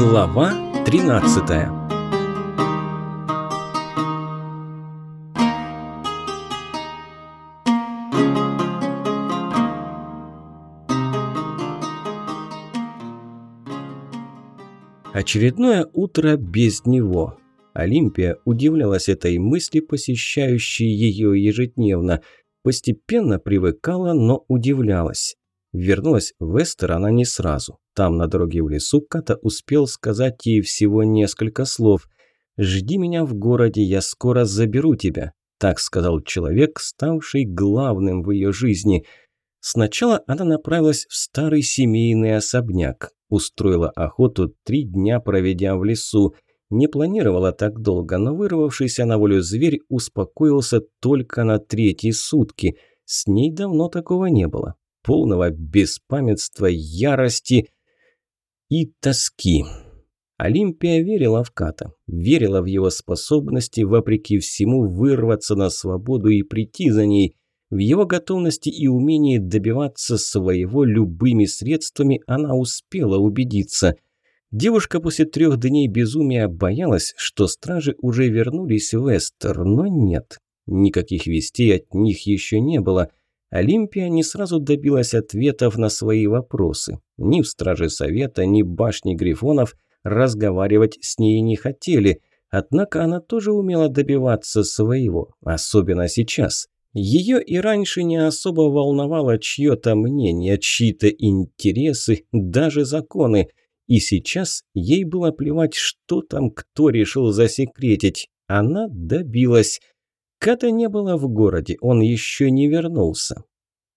Глава 13 Очередное утро без него. Олимпия удивлялась этой мысли, посещающей ее ежедневно. Постепенно привыкала, но удивлялась. Вернулась в Эстер она не сразу. Там, на дороге в лесу, Ката успел сказать ей всего несколько слов. «Жди меня в городе, я скоро заберу тебя», – так сказал человек, ставший главным в ее жизни. Сначала она направилась в старый семейный особняк. Устроила охоту, три дня проведя в лесу. Не планировала так долго, но вырвавшийся на волю зверь успокоился только на третьи сутки. С ней давно такого не было полного беспамятства, ярости и тоски. Олимпия верила в Ката, верила в его способности, вопреки всему, вырваться на свободу и прийти за ней. В его готовности и умении добиваться своего любыми средствами она успела убедиться. Девушка после трех дней безумия боялась, что стражи уже вернулись в Эстер, но нет. Никаких вестей от них еще не было – Олимпия не сразу добилась ответов на свои вопросы. Ни в Страже Совета, ни Башне Грифонов разговаривать с ней не хотели. Однако она тоже умела добиваться своего, особенно сейчас. Ее и раньше не особо волновало чье-то мнение, чьи-то интересы, даже законы. И сейчас ей было плевать, что там кто решил засекретить. Она добилась. Ката не было в городе, он еще не вернулся.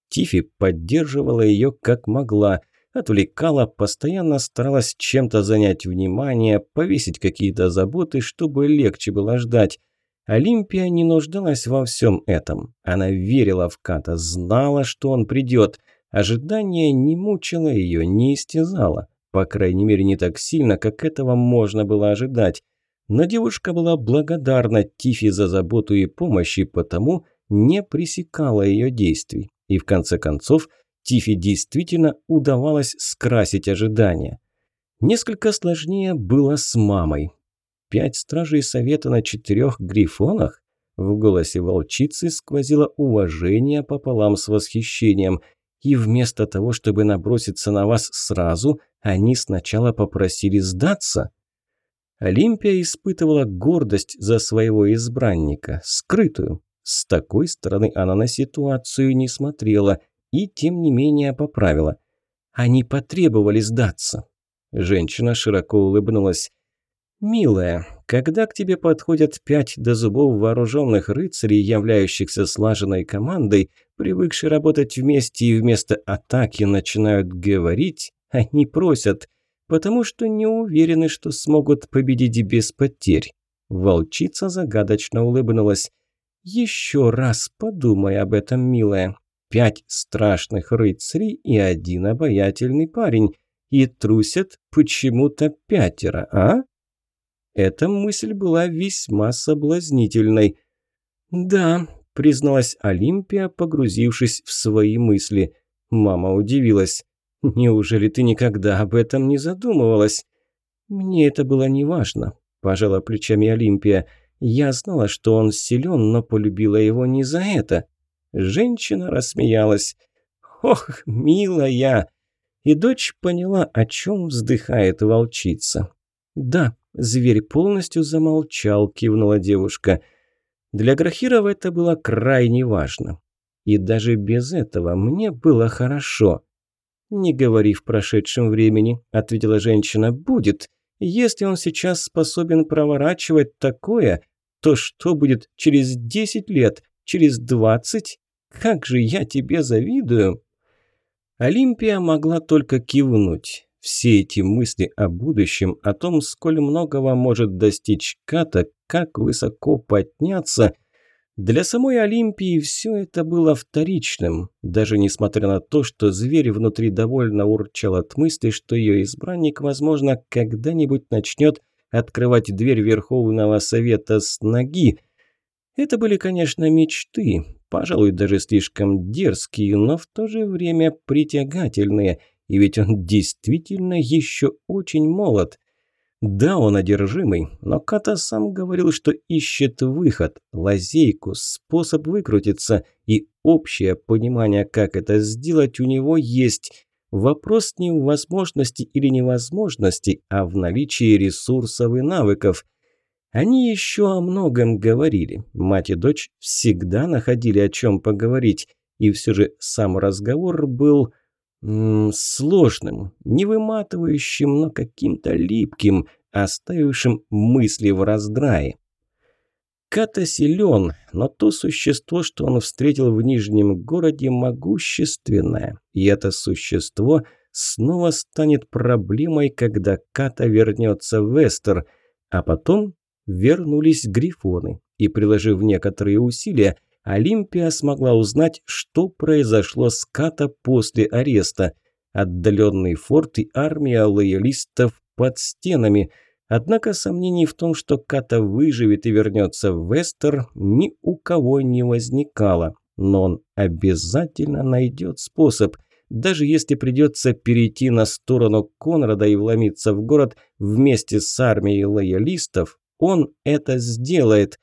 Тифи поддерживала ее как могла, отвлекала, постоянно старалась чем-то занять внимание, повесить какие-то заботы, чтобы легче было ждать. Олимпия не нуждалась во всем этом. Она верила в Ката, знала, что он придет. Ожидание не мучило ее, не истязало. По крайней мере, не так сильно, как этого можно было ожидать. Но девушка была благодарна Тифи за заботу и помощь, и потому не пресекала ее действий. И в конце концов, Тифи действительно удавалось скрасить ожидания. Несколько сложнее было с мамой. Пять стражей совета на четырех грифонах? В голосе волчицы сквозило уважение пополам с восхищением. И вместо того, чтобы наброситься на вас сразу, они сначала попросили сдаться – Олимпия испытывала гордость за своего избранника, скрытую. С такой стороны она на ситуацию не смотрела и, тем не менее, поправила. Они потребовали сдаться. Женщина широко улыбнулась. «Милая, когда к тебе подходят пять до зубов вооруженных рыцарей, являющихся слаженной командой, привыкшие работать вместе и вместо атаки начинают говорить, они просят – потому что не уверены, что смогут победить без потерь. Волчица загадочно улыбнулась. «Еще раз подумай об этом, милая. Пять страшных рыцарей и один обаятельный парень. И трусят почему-то пятеро, а?» Эта мысль была весьма соблазнительной. «Да», – призналась Олимпия, погрузившись в свои мысли. Мама удивилась. «Неужели ты никогда об этом не задумывалась?» «Мне это было неважно», – пожала плечами Олимпия. «Я знала, что он силен, но полюбила его не за это». Женщина рассмеялась. «Ох, милая!» И дочь поняла, о чем вздыхает волчица. «Да», – зверь полностью замолчал, кивнула девушка. Для Грахирова это было крайне важно. И даже без этого мне было хорошо. «Не говори в прошедшем времени», – ответила женщина. «Будет. Если он сейчас способен проворачивать такое, то что будет через десять лет, через двадцать? Как же я тебе завидую!» Олимпия могла только кивнуть. Все эти мысли о будущем, о том, сколь многого может достичь Ката, как высоко подняться, для самой Олимпии все это было вторичным, даже несмотря на то, что зверь внутри довольно урчал от мысли, что ее избранник, возможно, когда-нибудь начнет открывать дверь Верховного Совета с ноги. Это были, конечно, мечты, пожалуй, даже слишком дерзкие, но в то же время притягательные, и ведь он действительно еще очень молод. Да, он одержимый, но Ката сам говорил, что ищет выход, лазейку, способ выкрутиться, и общее понимание, как это сделать, у него есть. Вопрос не в возможности или невозможности, а в наличии ресурсов и навыков. Они еще о многом говорили. Мать и дочь всегда находили о чем поговорить, и все же сам разговор был сложным, не выматывающим, но каким-то липким, оставившим мысли в раздрае. Ката силен, но то существо, что он встретил в Нижнем городе, могущественное. И это существо снова станет проблемой, когда Ката вернется в Вестер. А потом вернулись грифоны. И, приложив некоторые усилия, Олимпия смогла узнать, что произошло с Ката после ареста. Отдаленный форт и армия лоялистов под стенами. Однако сомнений в том, что Ката выживет и вернется в Вестер, ни у кого не возникало. Но он обязательно найдет способ. Даже если придется перейти на сторону Конрада и вломиться в город вместе с армией лоялистов, он это сделает –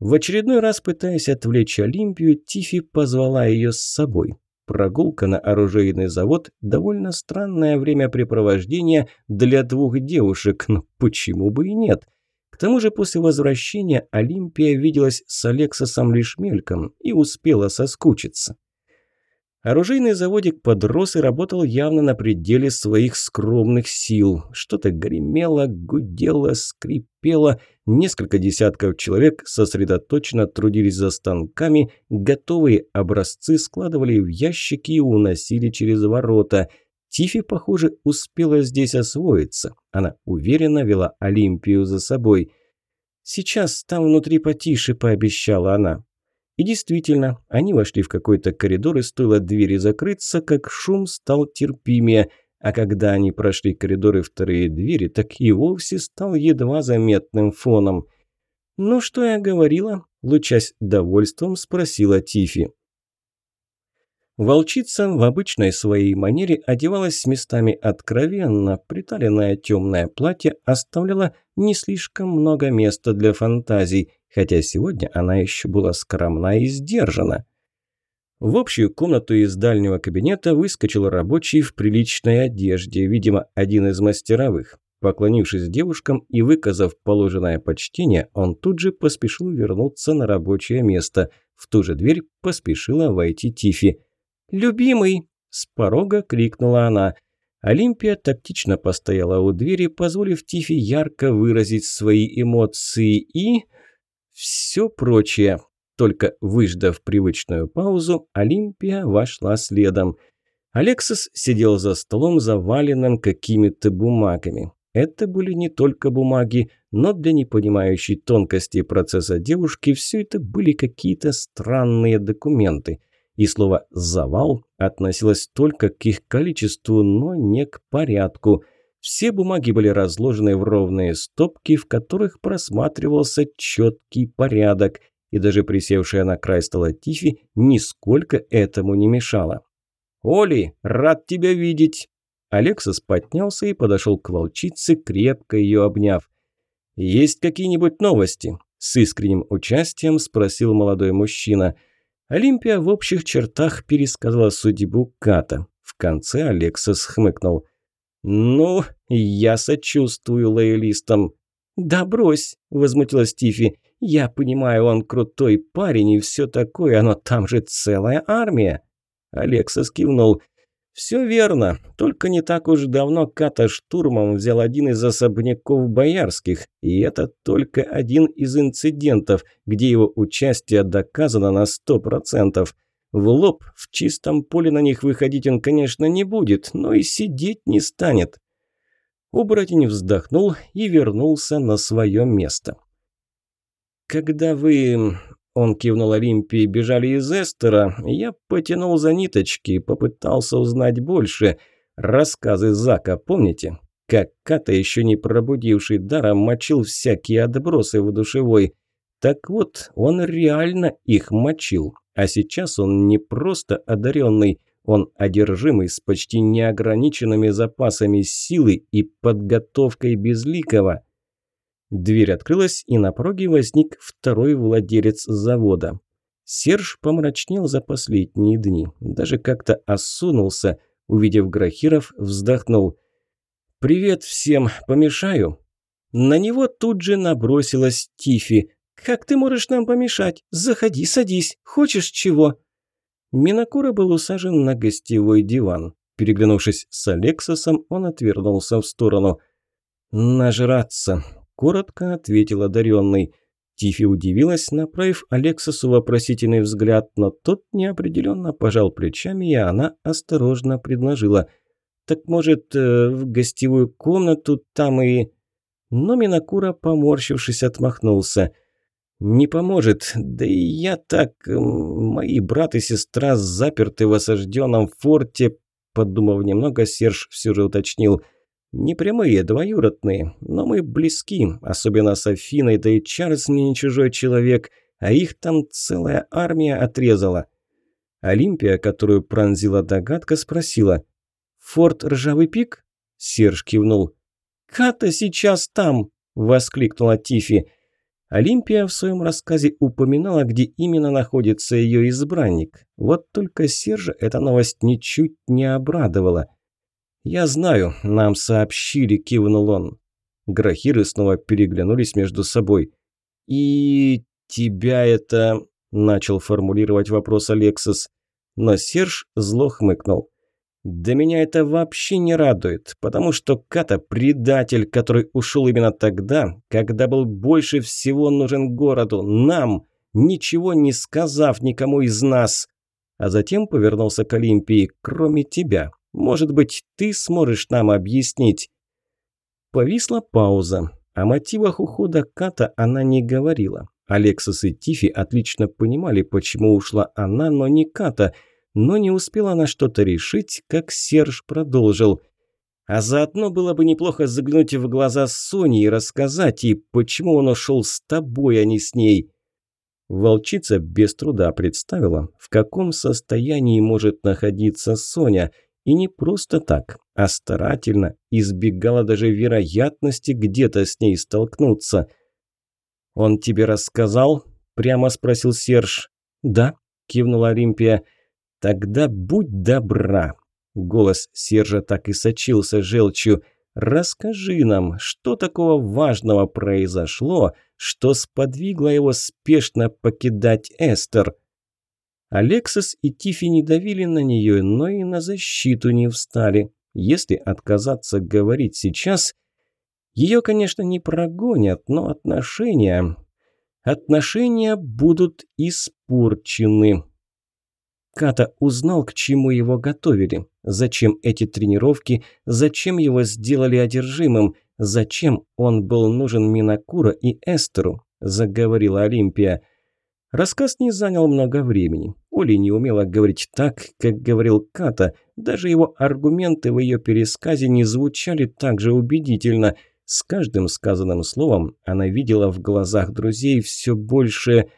в очередной раз, пытаясь отвлечь Олимпию, Тифи позвала ее с собой. Прогулка на оружейный завод – довольно странное времяпрепровождение для двух девушек, но почему бы и нет? К тому же после возвращения Олимпия виделась с Алексосом лишь мельком и успела соскучиться. Оружейный заводик подрос и работал явно на пределе своих скромных сил. Что-то гремело, гудело, скрипело. Несколько десятков человек сосредоточенно трудились за станками, готовые образцы складывали в ящики и уносили через ворота. Тифи, похоже, успела здесь освоиться. Она уверенно вела Олимпию за собой. «Сейчас там внутри потише», – пообещала она. И действительно, они вошли в какой-то коридор, и стоило двери закрыться, как шум стал терпимее, а когда они прошли коридоры вторые двери, так и вовсе стал едва заметным фоном. «Ну, что я говорила?» – лучась довольством, спросила Тифи. Волчица в обычной своей манере одевалась с местами откровенно, приталенное темное платье оставляло не слишком много места для фантазий, хотя сегодня она еще была скромна и сдержана. В общую комнату из дальнего кабинета выскочил рабочий в приличной одежде, видимо, один из мастеровых. Поклонившись девушкам и выказав положенное почтение, он тут же поспешил вернуться на рабочее место. В ту же дверь поспешила войти Тифи. «Любимый!» – с порога крикнула она. Олимпия тактично постояла у двери, позволив Тифи ярко выразить свои эмоции и все прочее. Только выждав привычную паузу, Олимпия вошла следом. Алексис сидел за столом, заваленным какими-то бумагами. Это были не только бумаги, но для непонимающей тонкости процесса девушки все это были какие-то странные документы. И слово «завал» относилось только к их количеству, но не к порядку – все бумаги были разложены в ровные стопки, в которых просматривался четкий порядок, и даже присевшая на край стола Тифи нисколько этому не мешала. «Оли, рад тебя видеть!» Алексас поднялся и подошел к волчице, крепко ее обняв. «Есть какие-нибудь новости?» С искренним участием спросил молодой мужчина. Олимпия в общих чертах пересказала судьбу Ката. В конце Алексас хмыкнул. «Ну, я сочувствую лоялистам». «Да брось», – возмутилась Тифи. «Я понимаю, он крутой парень и все такое, но там же целая армия». Алекса скивнул. «Все верно, только не так уж давно Ката штурмом взял один из особняков боярских, и это только один из инцидентов, где его участие доказано на сто процентов». В лоб в чистом поле на них выходить он, конечно, не будет, но и сидеть не станет. Оборотень вздохнул и вернулся на свое место. «Когда вы...» – он кивнул Олимпии, – бежали из Эстера, я потянул за ниточки и попытался узнать больше. Рассказы Зака, помните? Как Ката, еще не пробудивший даром, мочил всякие отбросы в душевой. Так вот, он реально их мочил. А сейчас он не просто одаренный, Он одержимый с почти неограниченными запасами силы и подготовкой безликого. Дверь открылась, и на пороге возник второй владелец завода. Серж помрачнел за последние дни, даже как-то осунулся, увидев Грахиров, вздохнул. «Привет всем, помешаю?» На него тут же набросилась Тифи. «Как ты можешь нам помешать? Заходи, садись. Хочешь чего?» Минакура был усажен на гостевой диван. Переглянувшись с Алексосом, он отвернулся в сторону. «Нажраться», – коротко ответил одаренный. Тифи удивилась, направив Алексосу вопросительный взгляд, но тот неопределенно пожал плечами, и она осторожно предложила. «Так, может, э, в гостевую комнату там и...» Но Минакура, поморщившись, отмахнулся. «Не поможет. Да и я так... Мои брат и сестра заперты в осажденном форте...» Подумав немного, Серж все же уточнил. «Не прямые, двоюродные, но мы близки, особенно с Афиной, да и Чарльз мне не чужой человек, а их там целая армия отрезала». Олимпия, которую пронзила догадка, спросила. «Форт Ржавый пик?» Серж кивнул. «Ката сейчас там!» – воскликнула Тифи. Олимпия в своем рассказе упоминала, где именно находится ее избранник. Вот только Сержа эта новость ничуть не обрадовала. «Я знаю, нам сообщили», – кивнул он. Грахиры снова переглянулись между собой. «И тебя это...» – начал формулировать вопрос Алексис. Но Серж зло хмыкнул. Да меня это вообще не радует, потому что Ката – предатель, который ушел именно тогда, когда был больше всего нужен городу, нам, ничего не сказав никому из нас. А затем повернулся к Олимпии, кроме тебя. Может быть, ты сможешь нам объяснить? Повисла пауза. О мотивах ухода Ката она не говорила. Алексас и Тифи отлично понимали, почему ушла она, но не Ката – но не успела она что-то решить, как Серж продолжил. А заодно было бы неплохо заглянуть в глаза Сони и рассказать ей, почему он ушел с тобой, а не с ней. Волчица без труда представила, в каком состоянии может находиться Соня, и не просто так, а старательно избегала даже вероятности где-то с ней столкнуться. «Он тебе рассказал?» – прямо спросил Серж. «Да», – кивнула Олимпия. «Тогда будь добра!» Голос Сержа так и сочился желчью. «Расскажи нам, что такого важного произошло, что сподвигло его спешно покидать Эстер?» Алексис и Тифи не давили на нее, но и на защиту не встали. Если отказаться говорить сейчас, ее, конечно, не прогонят, но отношения... Отношения будут испорчены. Ката узнал, к чему его готовили. Зачем эти тренировки, зачем его сделали одержимым, зачем он был нужен Минакура и Эстеру, заговорила Олимпия. Рассказ не занял много времени. Оли не умела говорить так, как говорил Ката. Даже его аргументы в ее пересказе не звучали так же убедительно. С каждым сказанным словом она видела в глазах друзей все больше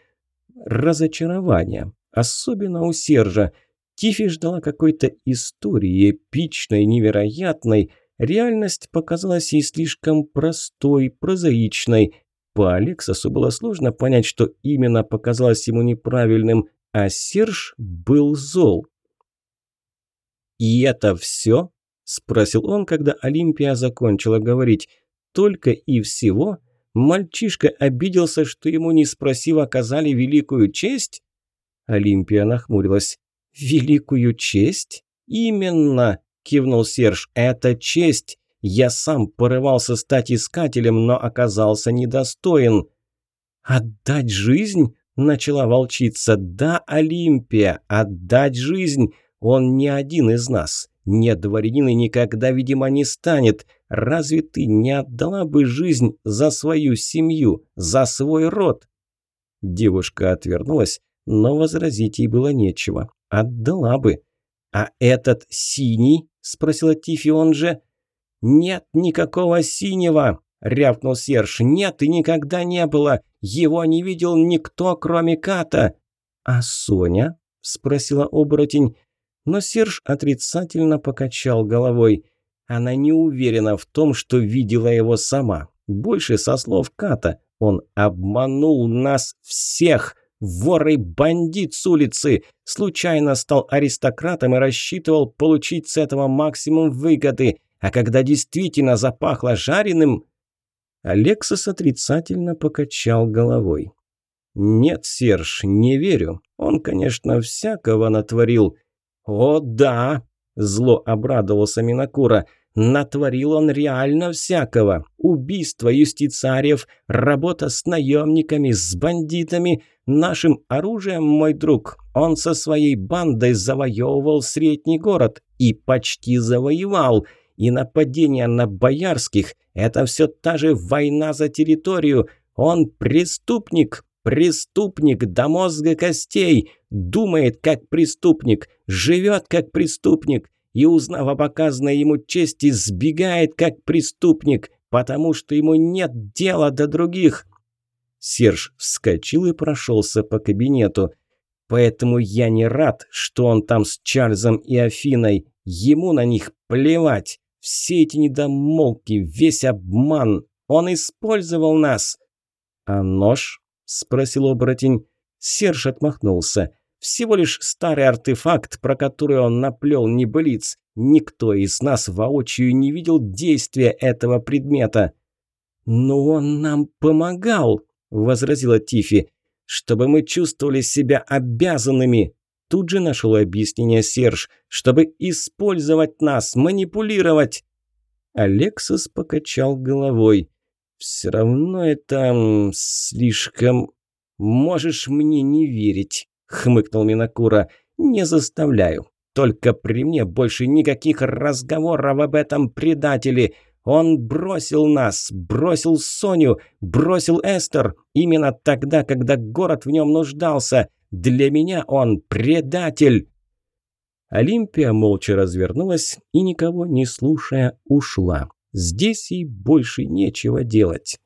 разочарования. Особенно у Сержа. Тифи ждала какой-то истории, эпичной, невероятной. Реальность показалась ей слишком простой, прозаичной. По Алексосу было сложно понять, что именно показалось ему неправильным, а Серж был зол. «И это все?» – спросил он, когда Олимпия закончила говорить. «Только и всего?» Мальчишка обиделся, что ему, не спросив, оказали великую честь? Олимпия нахмурилась. «Великую честь?» «Именно!» – кивнул Серж. «Это честь! Я сам порывался стать искателем, но оказался недостоин». «Отдать жизнь?» – начала волчица. «Да, Олимпия, отдать жизнь! Он не один из нас. Нет, дворянин никогда, видимо, не станет. Разве ты не отдала бы жизнь за свою семью, за свой род?» Девушка отвернулась, но возразить ей было нечего. Отдала бы. «А этот синий?» – спросила Тифи, он же. «Нет никакого синего!» – рявкнул Серж. «Нет и никогда не было! Его не видел никто, кроме Ката!» «А Соня?» – спросила оборотень. Но Серж отрицательно покачал головой. Она не уверена в том, что видела его сама. Больше со слов Ката. Он обманул нас всех. Вор и бандит с улицы. Случайно стал аристократом и рассчитывал получить с этого максимум выгоды. А когда действительно запахло жареным... Алексас отрицательно покачал головой. «Нет, Серж, не верю. Он, конечно, всякого натворил». «О, да!» – зло обрадовался Минакура. «Натворил он реально всякого. Убийство юстициариев, работа с наемниками, с бандитами. Нашим оружием, мой друг, он со своей бандой завоевывал средний город. И почти завоевал. И нападение на боярских – это все та же война за территорию. Он преступник, Преступник до мозга костей, думает как преступник, живет как преступник и, узнав о показанной ему чести, сбегает как преступник, потому что ему нет дела до других. Серж вскочил и прошелся по кабинету. Поэтому я не рад, что он там с Чарльзом и Афиной. Ему на них плевать. Все эти недомолки, весь обман. Он использовал нас. А нож? спросил оборотень. Серж отмахнулся. Всего лишь старый артефакт, про который он наплел небылиц. Никто из нас воочию не видел действия этого предмета. «Но он нам помогал», – возразила Тифи, – «чтобы мы чувствовали себя обязанными». Тут же нашел объяснение Серж, чтобы использовать нас, манипулировать. Алексас покачал головой. Все равно это слишком... Можешь мне не верить, хмыкнул Минакура. Не заставляю. Только при мне больше никаких разговоров об этом предателе. Он бросил нас, бросил Соню, бросил Эстер. Именно тогда, когда город в нем нуждался. Для меня он предатель. Олимпия молча развернулась и, никого не слушая, ушла. Здесь ей больше нечего делать.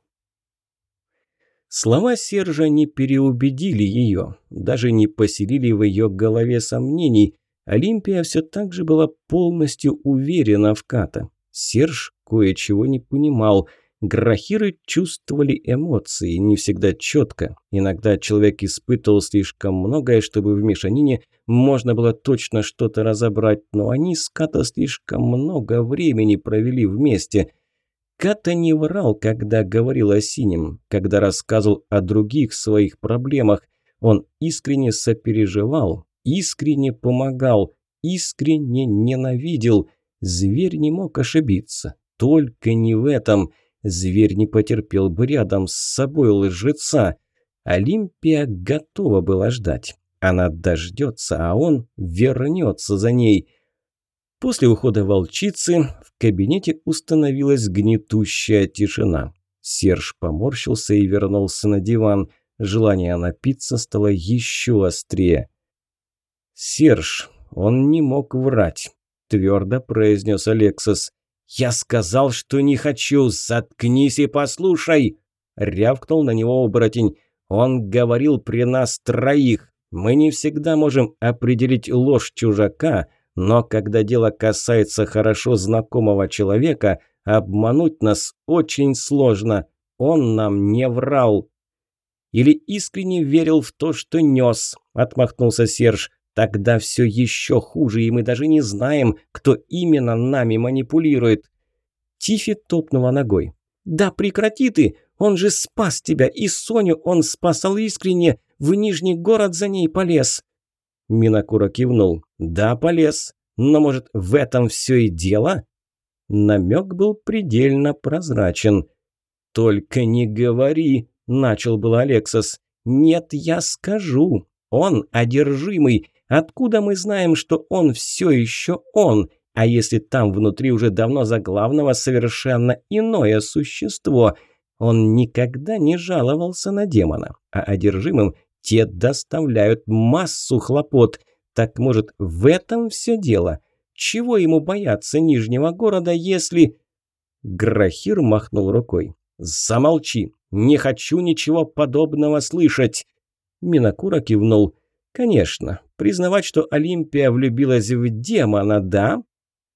Слова Сержа не переубедили ее, даже не поселили в ее голове сомнений. Олимпия все так же была полностью уверена в Ката. Серж кое-чего не понимал – Грахиры чувствовали эмоции, не всегда четко. Иногда человек испытывал слишком многое, чтобы в мешанине можно было точно что-то разобрать, но они с Ката слишком много времени провели вместе. Ката не врал, когда говорил о синем, когда рассказывал о других своих проблемах. Он искренне сопереживал, искренне помогал, искренне ненавидел. Зверь не мог ошибиться, только не в этом – Зверь не потерпел бы рядом с собой лжеца. Олимпия готова была ждать. Она дождется, а он вернется за ней. После ухода волчицы в кабинете установилась гнетущая тишина. Серж поморщился и вернулся на диван. Желание напиться стало еще острее. «Серж, он не мог врать», – твердо произнес Алексас. «Я сказал, что не хочу! Заткнись и послушай!» Рявкнул на него оборотень. «Он говорил при нас троих. Мы не всегда можем определить ложь чужака, но когда дело касается хорошо знакомого человека, обмануть нас очень сложно. Он нам не врал». «Или искренне верил в то, что нес», – отмахнулся Серж. Тогда все еще хуже, и мы даже не знаем, кто именно нами манипулирует. Тифи топнула ногой. «Да прекрати ты! Он же спас тебя, и Соню он спасал искренне, в Нижний город за ней полез!» Минакура кивнул. «Да, полез. Но, может, в этом все и дело?» Намек был предельно прозрачен. «Только не говори!» – начал был Алексас. «Нет, я скажу. Он одержимый, Откуда мы знаем, что он все еще он? А если там внутри уже давно за главного совершенно иное существо? Он никогда не жаловался на демона, а одержимым те доставляют массу хлопот. Так может в этом все дело? Чего ему бояться Нижнего города, если... Грахир махнул рукой. «Замолчи! Не хочу ничего подобного слышать!» Минакура кивнул. «Конечно, Признавать, что Олимпия влюбилась в демона, да?»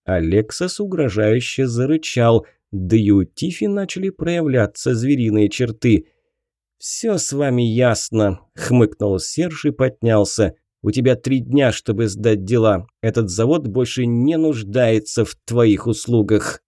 Алексас угрожающе зарычал, да и у Тифи начали проявляться звериные черты. «Все с вами ясно», – хмыкнул Серж и поднялся. «У тебя три дня, чтобы сдать дела. Этот завод больше не нуждается в твоих услугах».